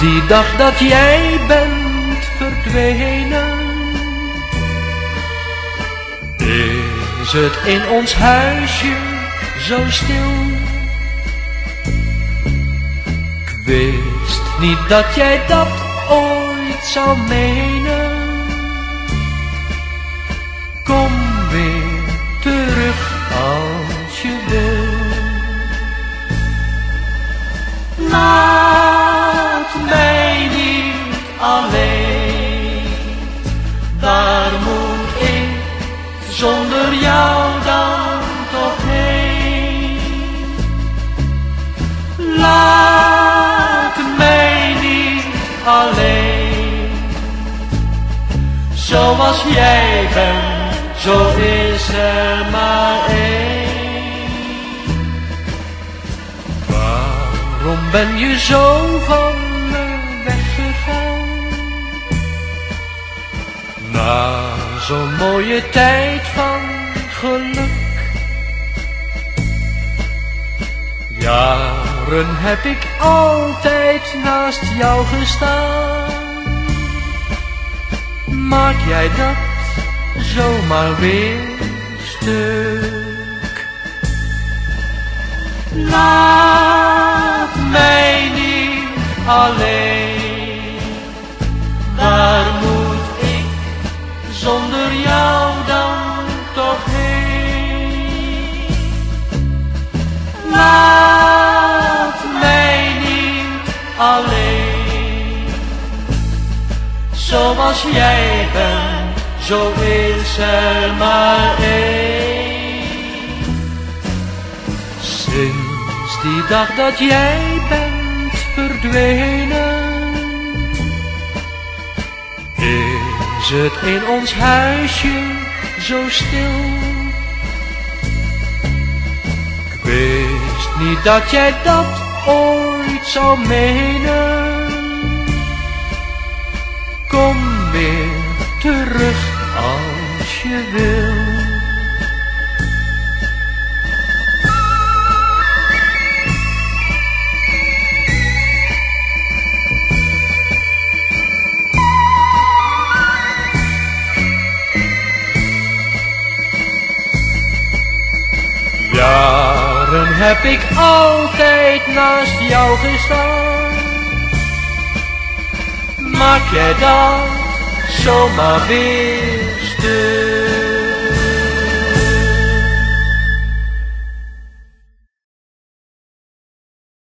die dag dat jij bent verdwenen, is het in ons huisje zo stil. Ik wist niet dat jij dat ooit zou menen. Zonder jou dan toch heen? Laat mij niet alleen, zoals jij bent, zo is er maar één. Waarom ben je zo van zo'n mooie tijd van geluk. Jaren heb ik altijd naast jou gestaan. Maak jij dat zomaar weer stuk? Laat mij niet alleen. Ik zonder jou dan toch heen? Laat mij niet alleen. Zoals jij bent, zo is er maar één. Sinds die dag dat jij bent verdwenen, het in ons huisje zo stil. Ik wist niet dat jij dat ooit zou menen. Kom weer terug als je wil. Heb ik altijd naast jou gestaan. Maak jij dat zomaar weer stuk?